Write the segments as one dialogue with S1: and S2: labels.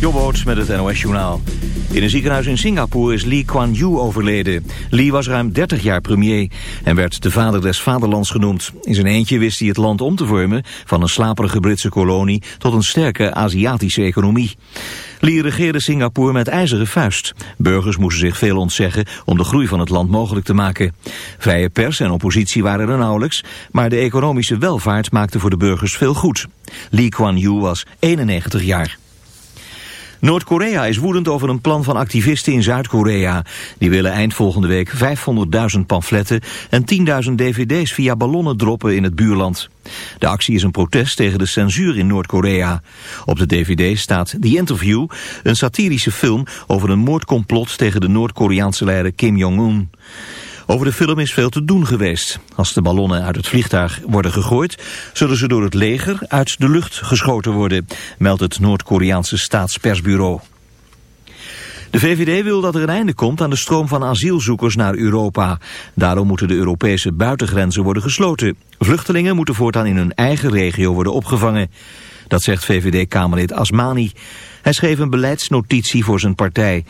S1: Jobboot met het NOS-journaal. In een ziekenhuis in Singapore is Lee Kuan Yew overleden. Lee was ruim 30 jaar premier en werd de vader des vaderlands genoemd. In zijn eentje wist hij het land om te vormen van een slaperige Britse kolonie tot een sterke Aziatische economie. Lee regeerde Singapore met ijzeren vuist. Burgers moesten zich veel ontzeggen om de groei van het land mogelijk te maken. Vrije pers en oppositie waren er nauwelijks, maar de economische welvaart maakte voor de burgers veel goed. Lee Kuan Yew was 91 jaar. Noord-Korea is woedend over een plan van activisten in Zuid-Korea. Die willen eind volgende week 500.000 pamfletten en 10.000 dvd's via ballonnen droppen in het buurland. De actie is een protest tegen de censuur in Noord-Korea. Op de dvd staat The Interview, een satirische film over een moordcomplot tegen de Noord-Koreaanse leider Kim Jong-un. Over de film is veel te doen geweest. Als de ballonnen uit het vliegtuig worden gegooid... zullen ze door het leger uit de lucht geschoten worden... meldt het Noord-Koreaanse staatspersbureau. De VVD wil dat er een einde komt aan de stroom van asielzoekers naar Europa. Daarom moeten de Europese buitengrenzen worden gesloten. Vluchtelingen moeten voortaan in hun eigen regio worden opgevangen. Dat zegt VVD-Kamerlid Asmani. Hij schreef een beleidsnotitie voor zijn partij.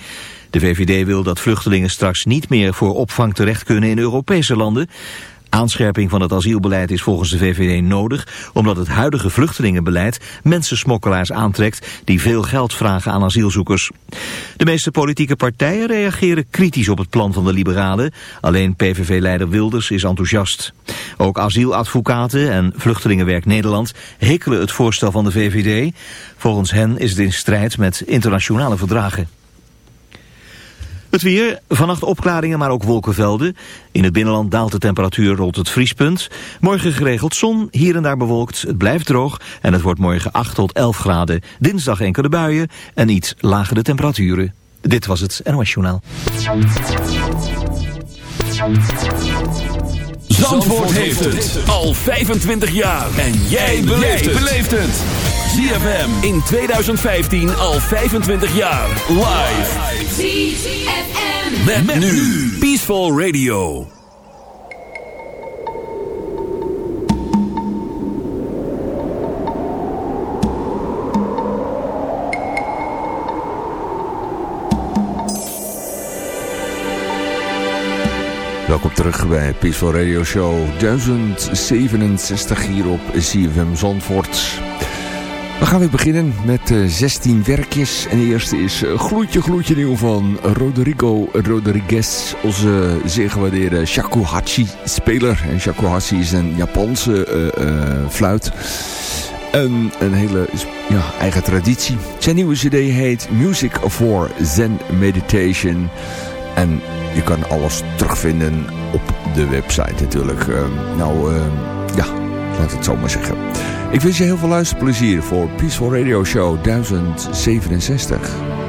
S1: De VVD wil dat vluchtelingen straks niet meer voor opvang terecht kunnen in Europese landen. Aanscherping van het asielbeleid is volgens de VVD nodig... omdat het huidige vluchtelingenbeleid mensensmokkelaars aantrekt... die veel geld vragen aan asielzoekers. De meeste politieke partijen reageren kritisch op het plan van de liberalen. Alleen PVV-leider Wilders is enthousiast. Ook asieladvocaten en Vluchtelingenwerk Nederland hekelen het voorstel van de VVD. Volgens hen is het in strijd met internationale verdragen. Het weer, vannacht opklaringen, maar ook wolkenvelden. In het binnenland daalt de temperatuur rond het vriespunt. Morgen geregeld zon, hier en daar bewolkt. Het blijft droog en het wordt morgen 8 tot 11 graden. Dinsdag enkele buien en iets lagere temperaturen. Dit was het NOS Journaal.
S2: Zandvoort heeft het al 25 jaar. En jij beleeft het. ZFM in 2015 al 25 jaar. Live. ZFM. Met, met nu. Peaceful Radio.
S3: Welkom terug bij Peaceful Radio Show 1067 hier op CFM Zandvoort. We gaan weer beginnen met uh, 16 werkjes. En de eerste is uh, gloedje gloedje nieuw van Rodrigo Rodriguez. Onze zeer gewaardeerde shakuhachi-speler. En shakuhachi is een Japanse uh, fluit. En een hele ja, eigen traditie. Zijn nieuwe cd heet Music for Zen Meditation. En je kan alles terugvinden op de website natuurlijk. Nou, ja, laat het zo maar zeggen. Ik wens je heel veel luisterplezier voor Peaceful Radio Show 1067.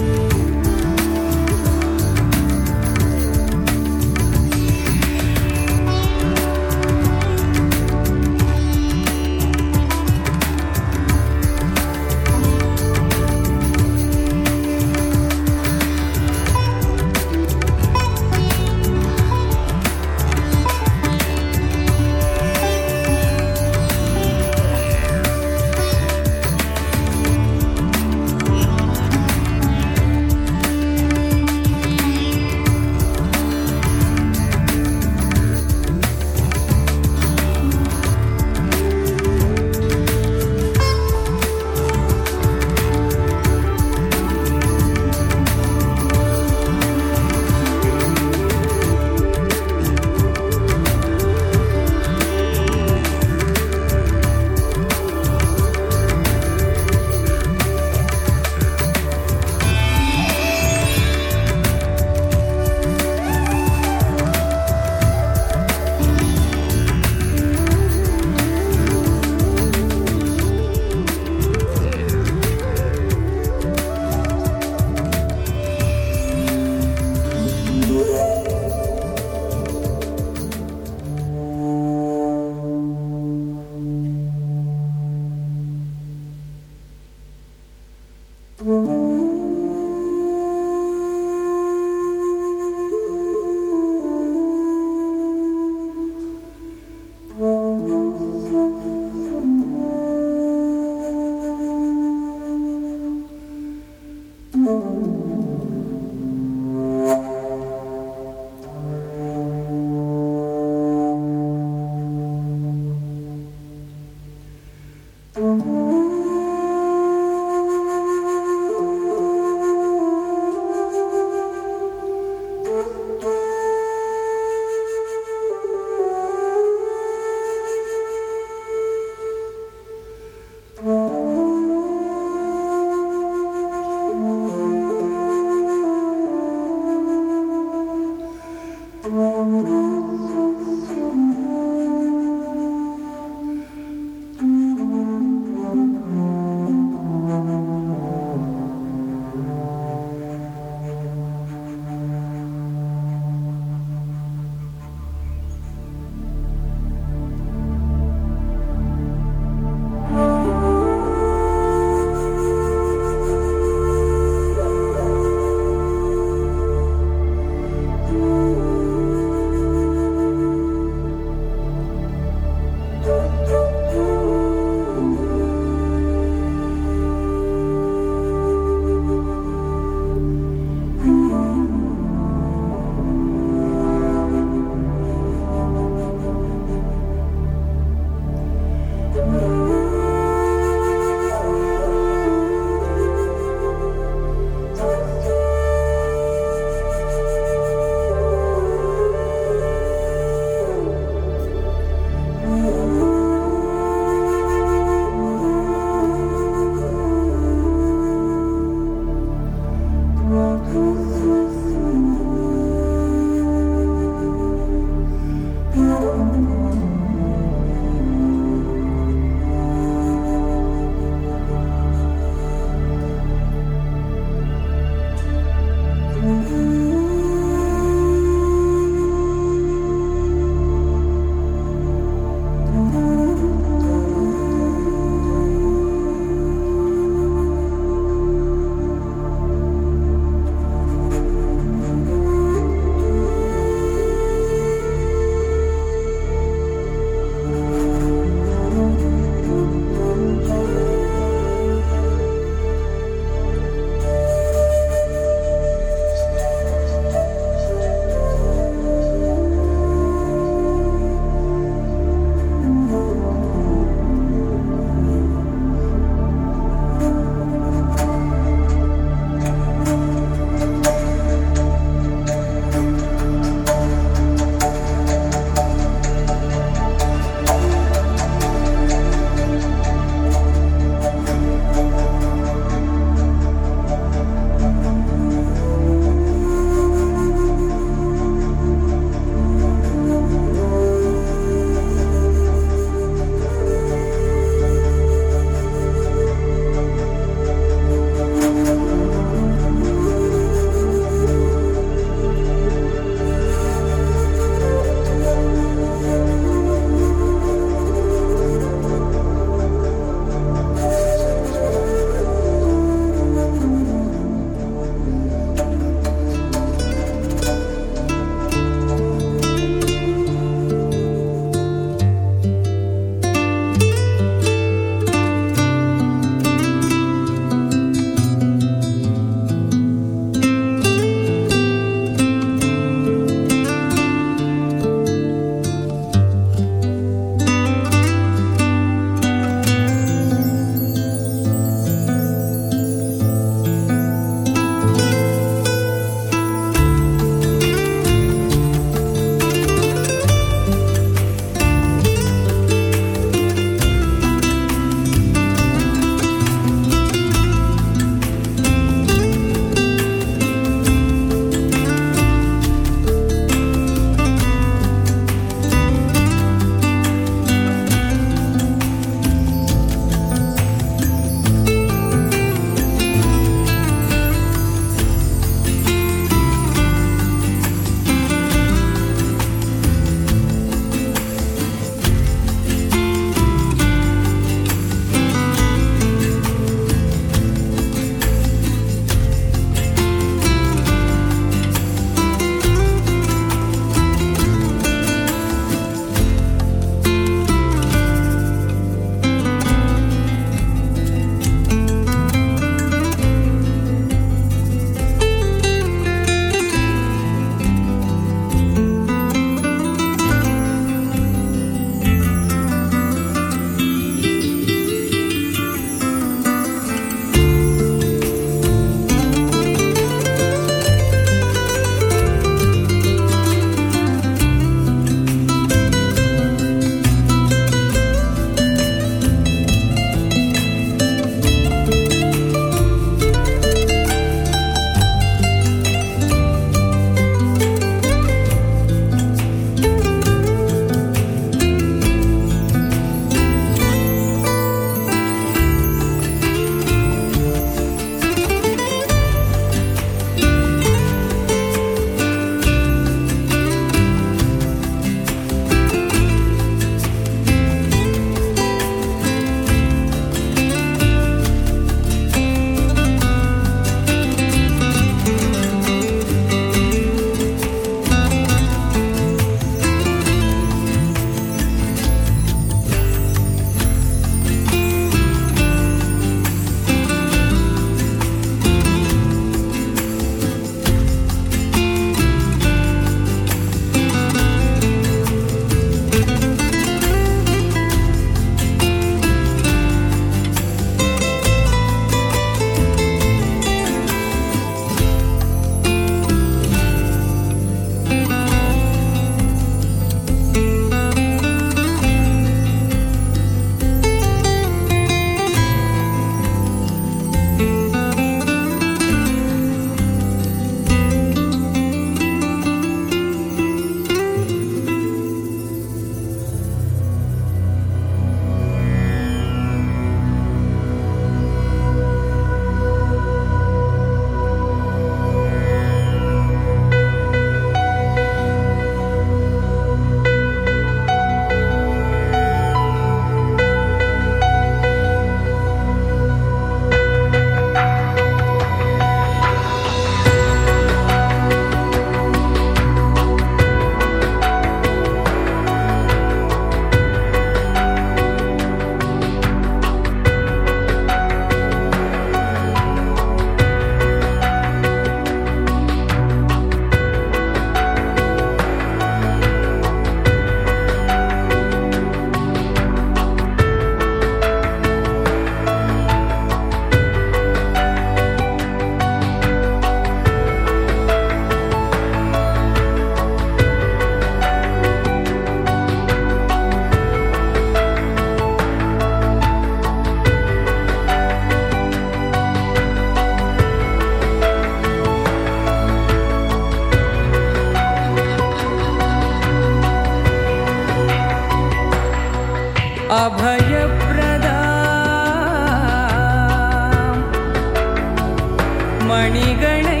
S2: மணிகளை